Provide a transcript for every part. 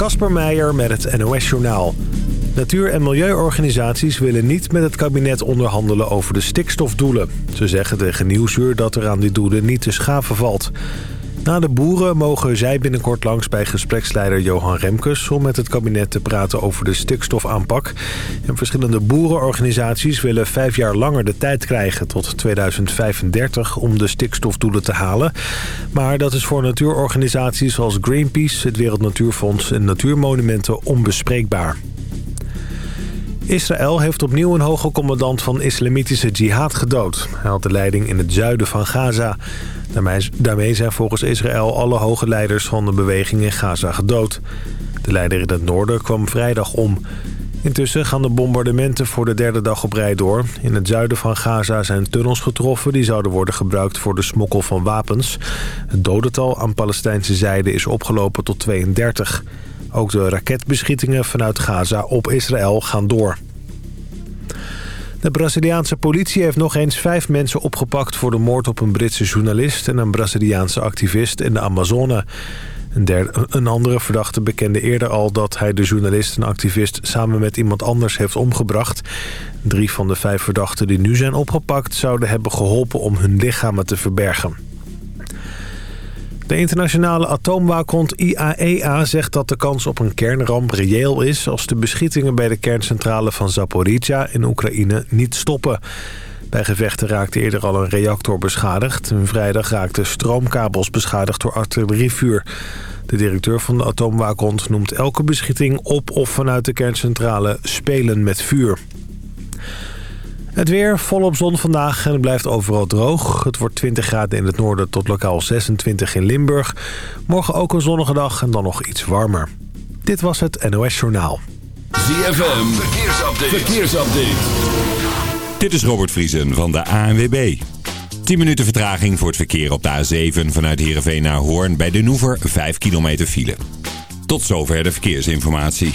Kasper Meijer met het NOS-journaal. Natuur- en milieuorganisaties willen niet met het kabinet onderhandelen over de stikstofdoelen. Ze zeggen tegen Nieuwsuur dat er aan die doelen niet te schaven valt. Na de boeren mogen zij binnenkort langs bij gespreksleider Johan Remkes... om met het kabinet te praten over de stikstofaanpak. En verschillende boerenorganisaties willen vijf jaar langer de tijd krijgen... tot 2035 om de stikstofdoelen te halen. Maar dat is voor natuurorganisaties als Greenpeace, het Wereld Natuurfonds... en Natuurmonumenten onbespreekbaar. Israël heeft opnieuw een hoge commandant van islamitische jihad gedood. Hij had de leiding in het zuiden van Gaza. Daarmee zijn volgens Israël alle hoge leiders van de beweging in Gaza gedood. De leider in het noorden kwam vrijdag om. Intussen gaan de bombardementen voor de derde dag op rij door. In het zuiden van Gaza zijn tunnels getroffen... die zouden worden gebruikt voor de smokkel van wapens. Het dodental aan Palestijnse zijde is opgelopen tot 32. Ook de raketbeschietingen vanuit Gaza op Israël gaan door. De Braziliaanse politie heeft nog eens vijf mensen opgepakt... voor de moord op een Britse journalist en een Braziliaanse activist in de Amazone. Een, derde, een andere verdachte bekende eerder al dat hij de journalist en activist... samen met iemand anders heeft omgebracht. Drie van de vijf verdachten die nu zijn opgepakt... zouden hebben geholpen om hun lichamen te verbergen. De internationale atoomwaakhond IAEA e zegt dat de kans op een kernramp reëel is... als de beschietingen bij de kerncentrale van Zaporizhia in Oekraïne niet stoppen. Bij gevechten raakte eerder al een reactor beschadigd. En vrijdag raakten stroomkabels beschadigd door artillerievuur. De directeur van de atoomwaakhond noemt elke beschieting op of vanuit de kerncentrale spelen met vuur. Het weer volop zon vandaag en het blijft overal droog. Het wordt 20 graden in het noorden tot lokaal 26 in Limburg. Morgen ook een zonnige dag en dan nog iets warmer. Dit was het NOS Journaal. ZFM, verkeersupdate. verkeersupdate. Dit is Robert Vriesen van de ANWB. 10 minuten vertraging voor het verkeer op de A7 vanuit Heerenveen naar Hoorn... bij de Noever 5 kilometer file. Tot zover de verkeersinformatie.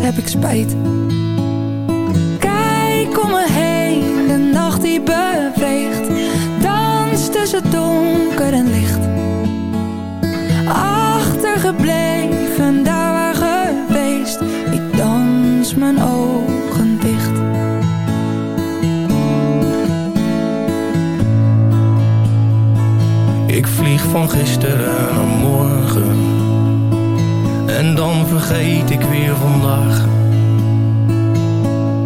heb ik spijt. Kijk om me heen, de nacht die beweegt. Dans tussen donker en licht. Achtergebleven, daar waar geweest. Ik dans mijn ogen dicht. Ik vlieg van gisteren naar morgen en dan vergeet ik weer vandaag.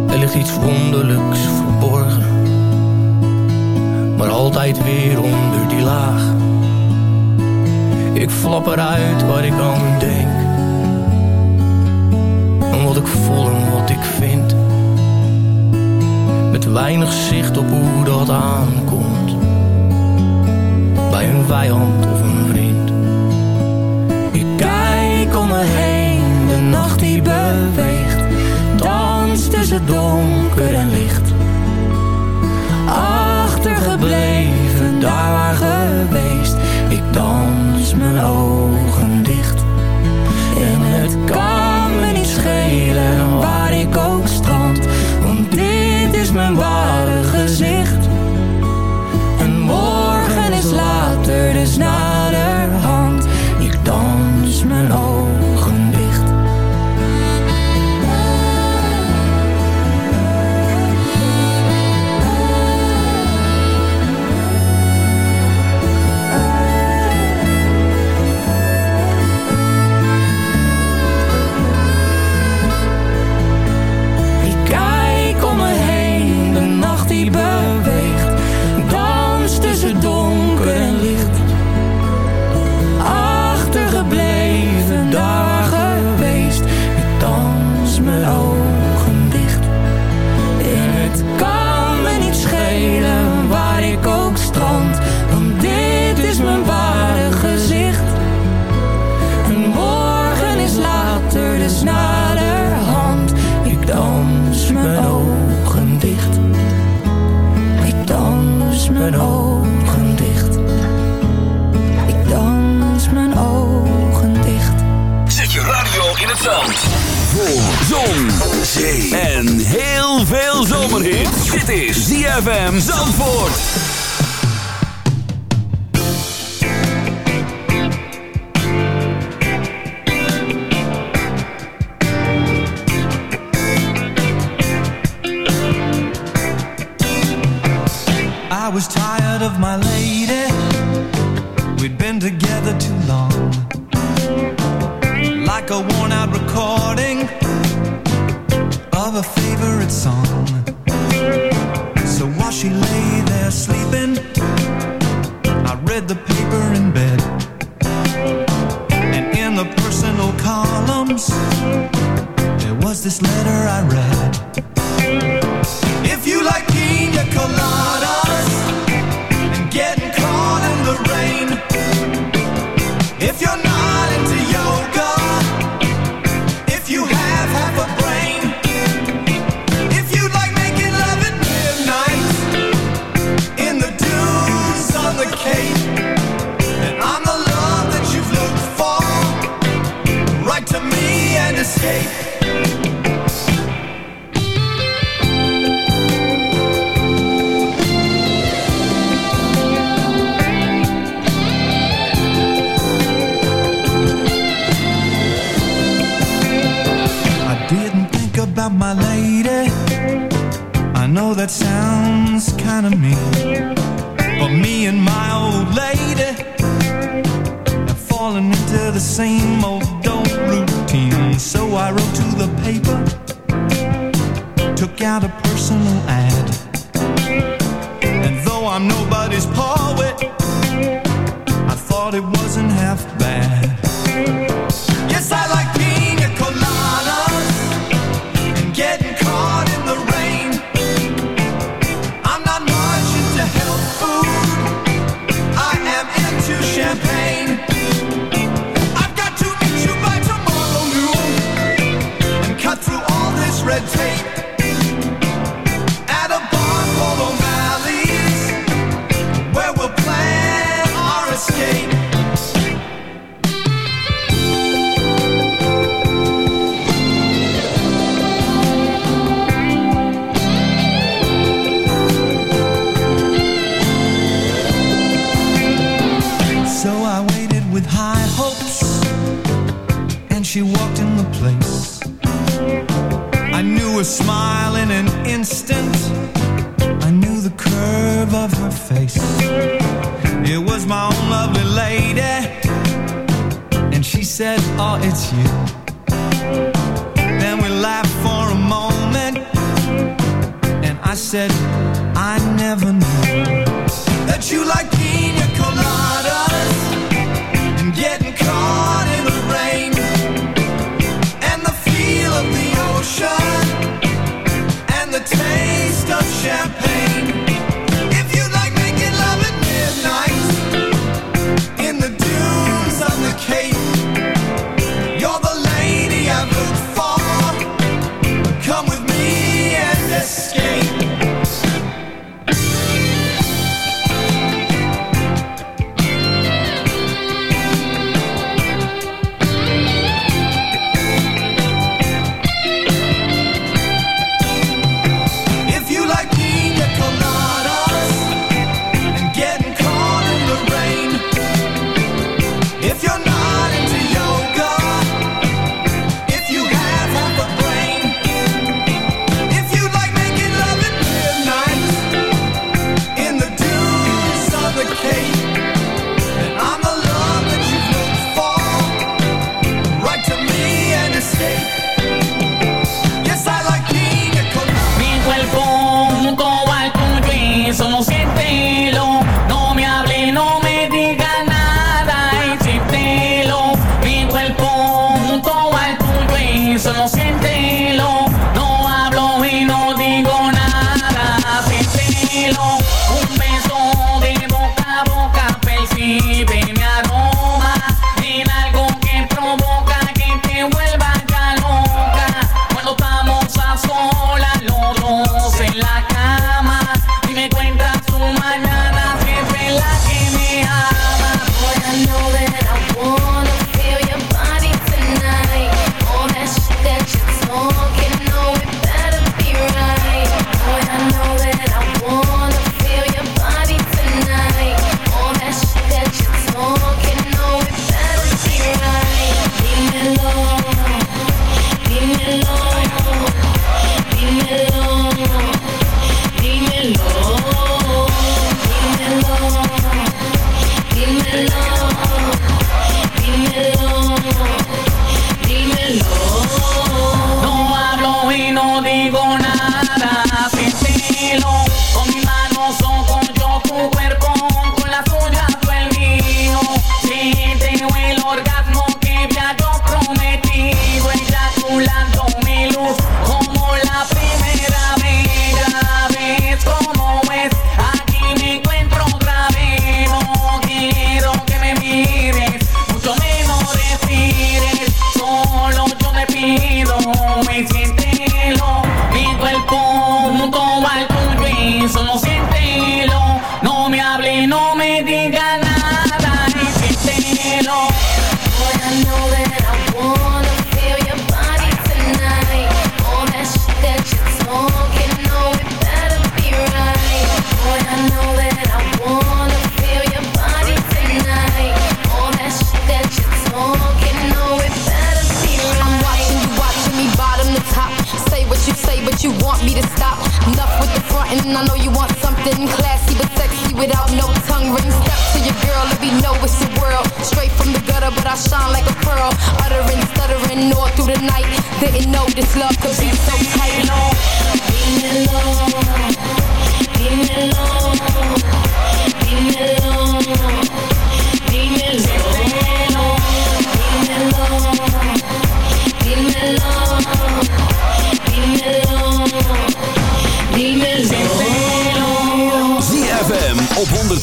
Er ligt iets wonderlijks verborgen. Maar altijd weer onder die laag. Ik flap eruit waar ik aan denk. En wat ik voel en wat ik vind. Met weinig zicht op hoe dat aankomt. Bij een vijand of een vriend. Ik me heen, de nacht die beweegt. Dans tussen donker en licht. Achtergebleven, daar waar geweest. Ik dans mijn ogen dicht. En het kan me niet schelen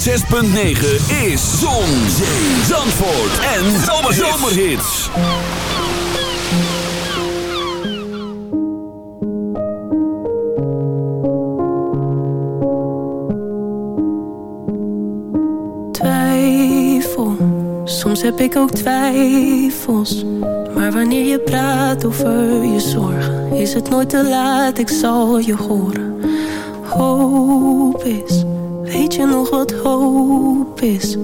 106.9 is Zon, Zee, Zandvoort en Zomerhits. Twijfel, soms heb ik ook twijfels. Maar wanneer je praat over je zorgen, is het nooit te laat, ik zal je horen. Hoop is, weet je nog wat hoop is?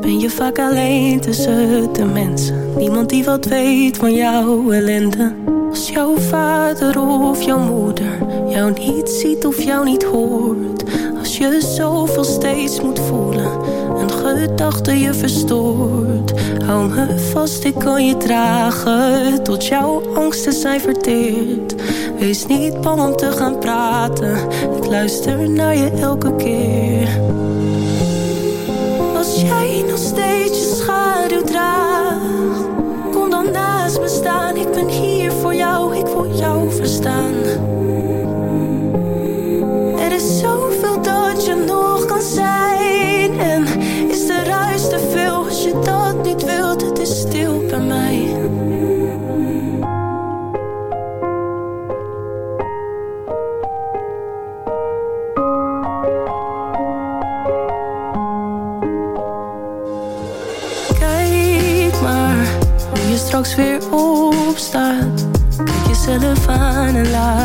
Ben je vaak alleen tussen de mensen? Niemand die wat weet van jouw ellende. Als jouw vader of jouw moeder jou niet ziet of jou niet hoort. Als je zoveel steeds moet voelen, een gedachte je verstoort. Hou me vast, ik kan je dragen, tot jouw angsten zijn verteerd. Wees niet bang om te gaan praten, ik luister naar je elke keer. Als jij nog steeds je schaduw draagt, kom dan naast me staan. Ik ben hier voor jou, ik wil jou verstaan. Er is zoveel dat je nog kan zijn. En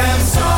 CFM Zandvoort.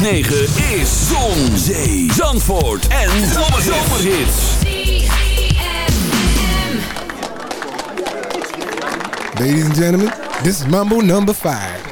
9 is Zon, Zee, Zandvoort en Zomerhits. Ladies and gentlemen, this is Mambo number 5.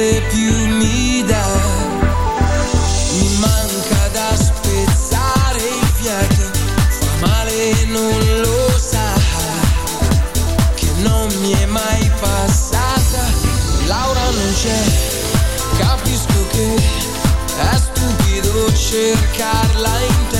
più mi dà. Mi manca da spezzare il fiato, fa male non lo sa, che non mi è mai passata. Laura non c'è, capisco che è stupido cercarla in te.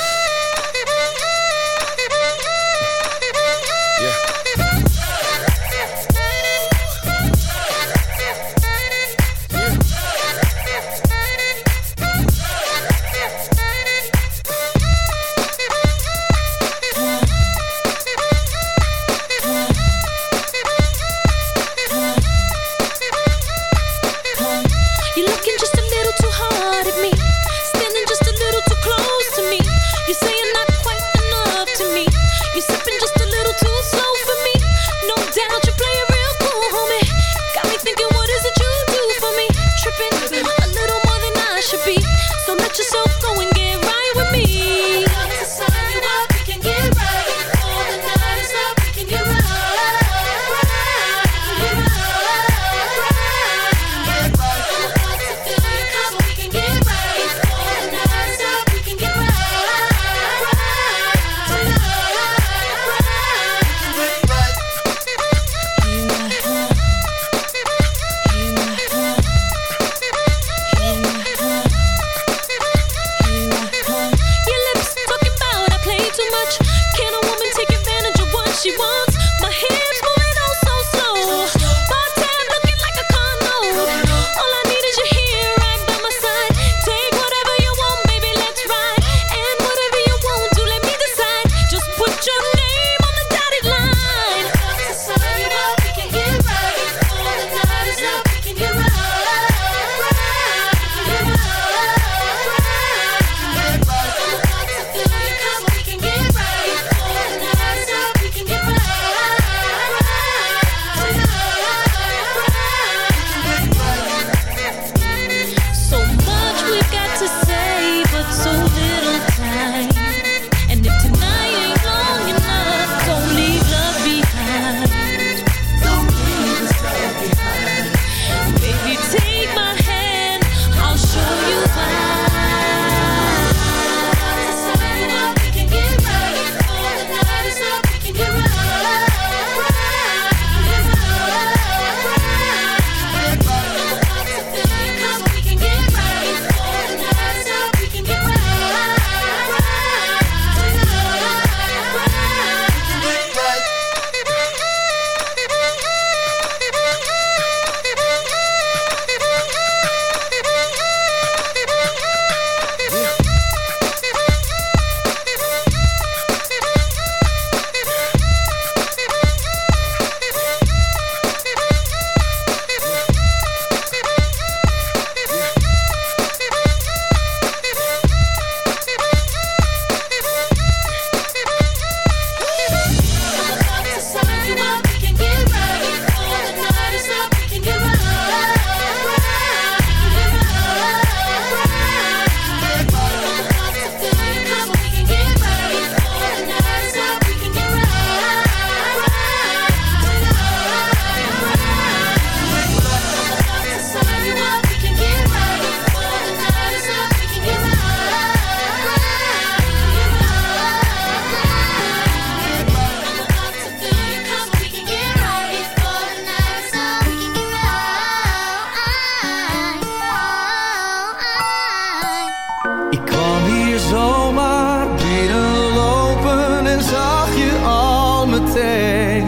kwam hier zomaar binnenlopen en zag je al meteen.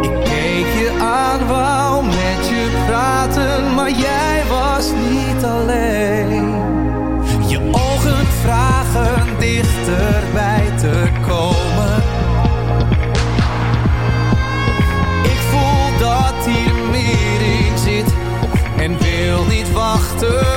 Ik keek je aan, wou met je praten, maar jij was niet alleen. Je ogen vragen dichterbij te komen. Ik voel dat hier meer in zit en wil niet wachten.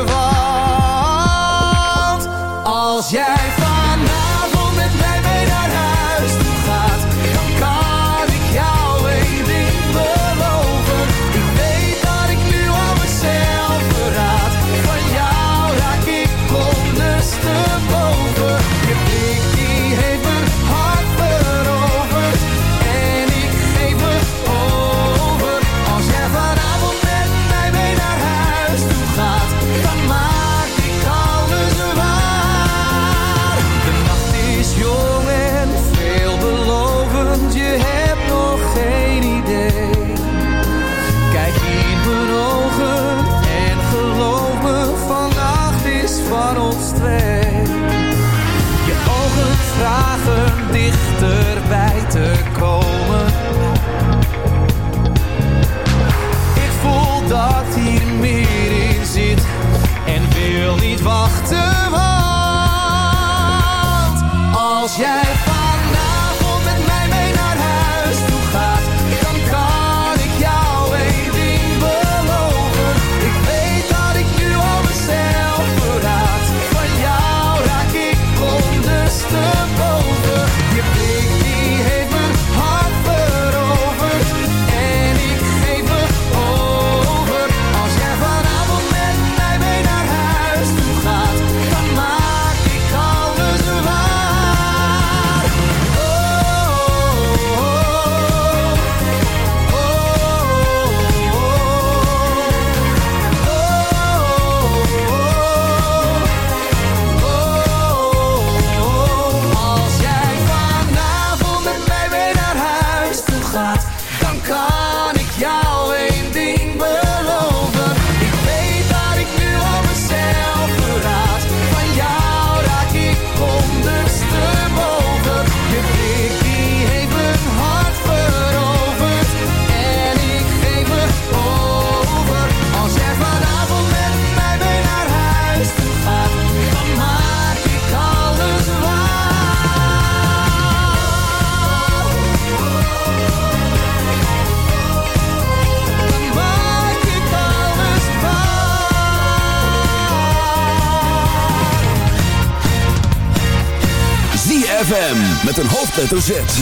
Hoofdletter Z.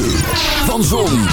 Van Zon,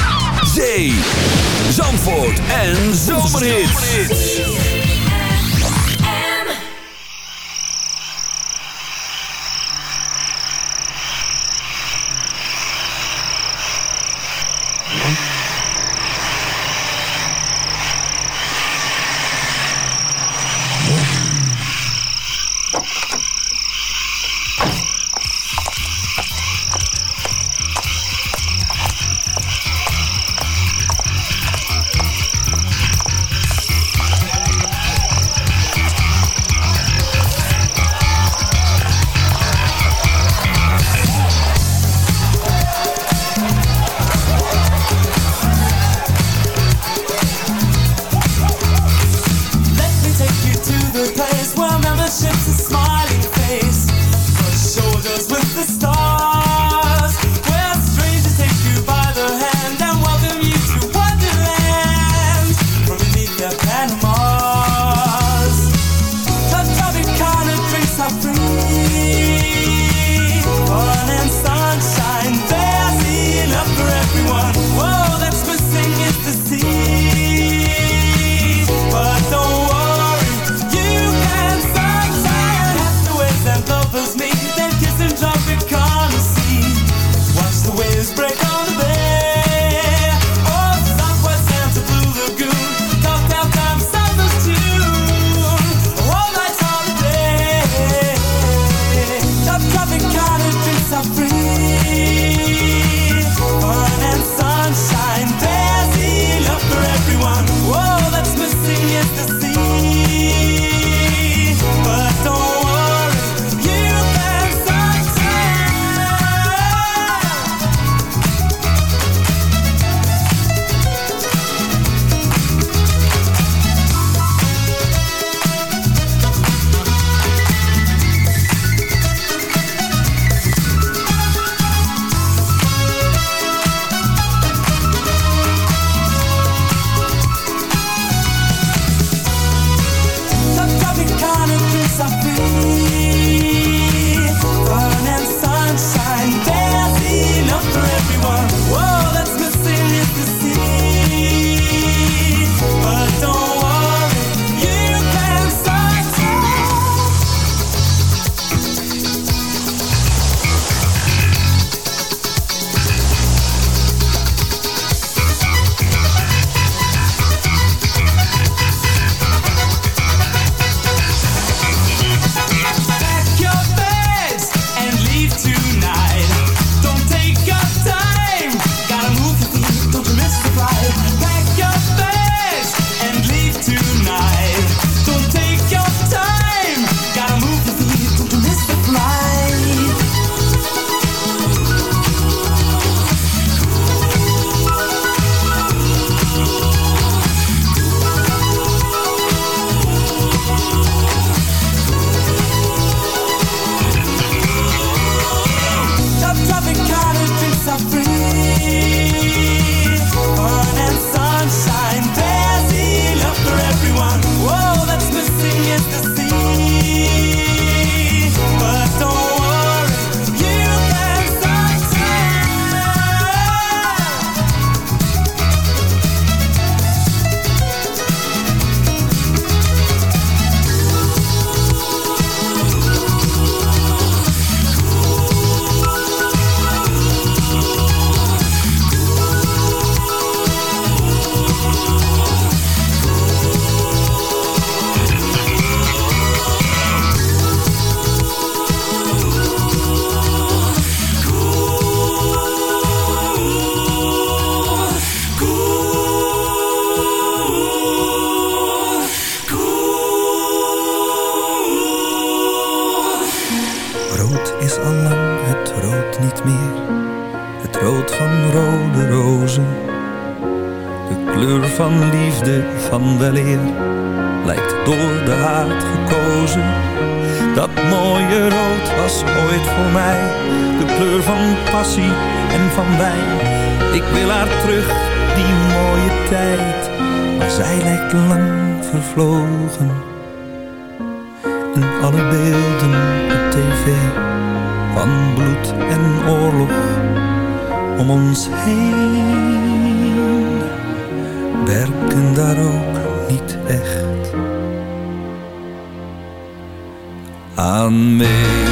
Rood is al lang het rood niet meer. Het rood van rode rozen. De kleur van liefde, van weleer. Lijkt door de haat gekozen. Dat mooie rood was ooit voor mij. De kleur van passie en van wijn. Ik wil haar terug, die mooie tijd. Maar zij lijkt lang vervlogen. En alle beelden tv van bloed en oorlog om ons heen werken daar ook niet echt aan mee.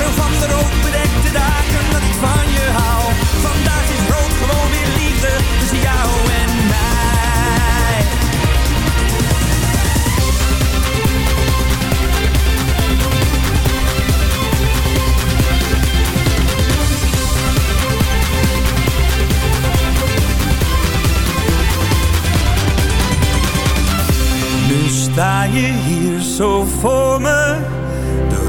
Speel van de rood bedekte dagen dat ik van je hou. Vandaag is rood gewoon weer liefde tussen jou en mij. Nu sta je hier zo voor me.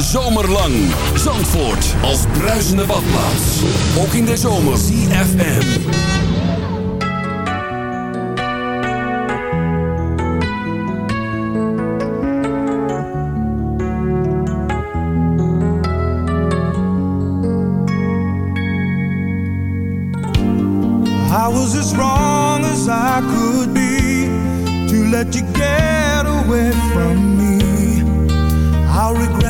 Zomerlang. Zandvoort als bruisende badplaats. Ook in de zomer. CFM. I was as wrong as I could be to let you get away from me. I'll regret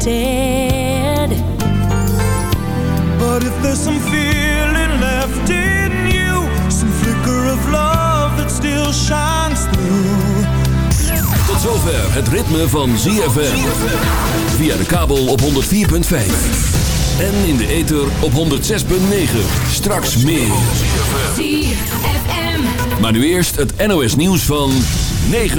Granted. But if there's some feeling left in you, some flicker of love that still shines through. Tot zover het ritme van ZFM. Via de kabel op 104.5. En in de ether op 106.9. Straks meer. ZFM. Maar nu eerst het NOS nieuws van 9 uur.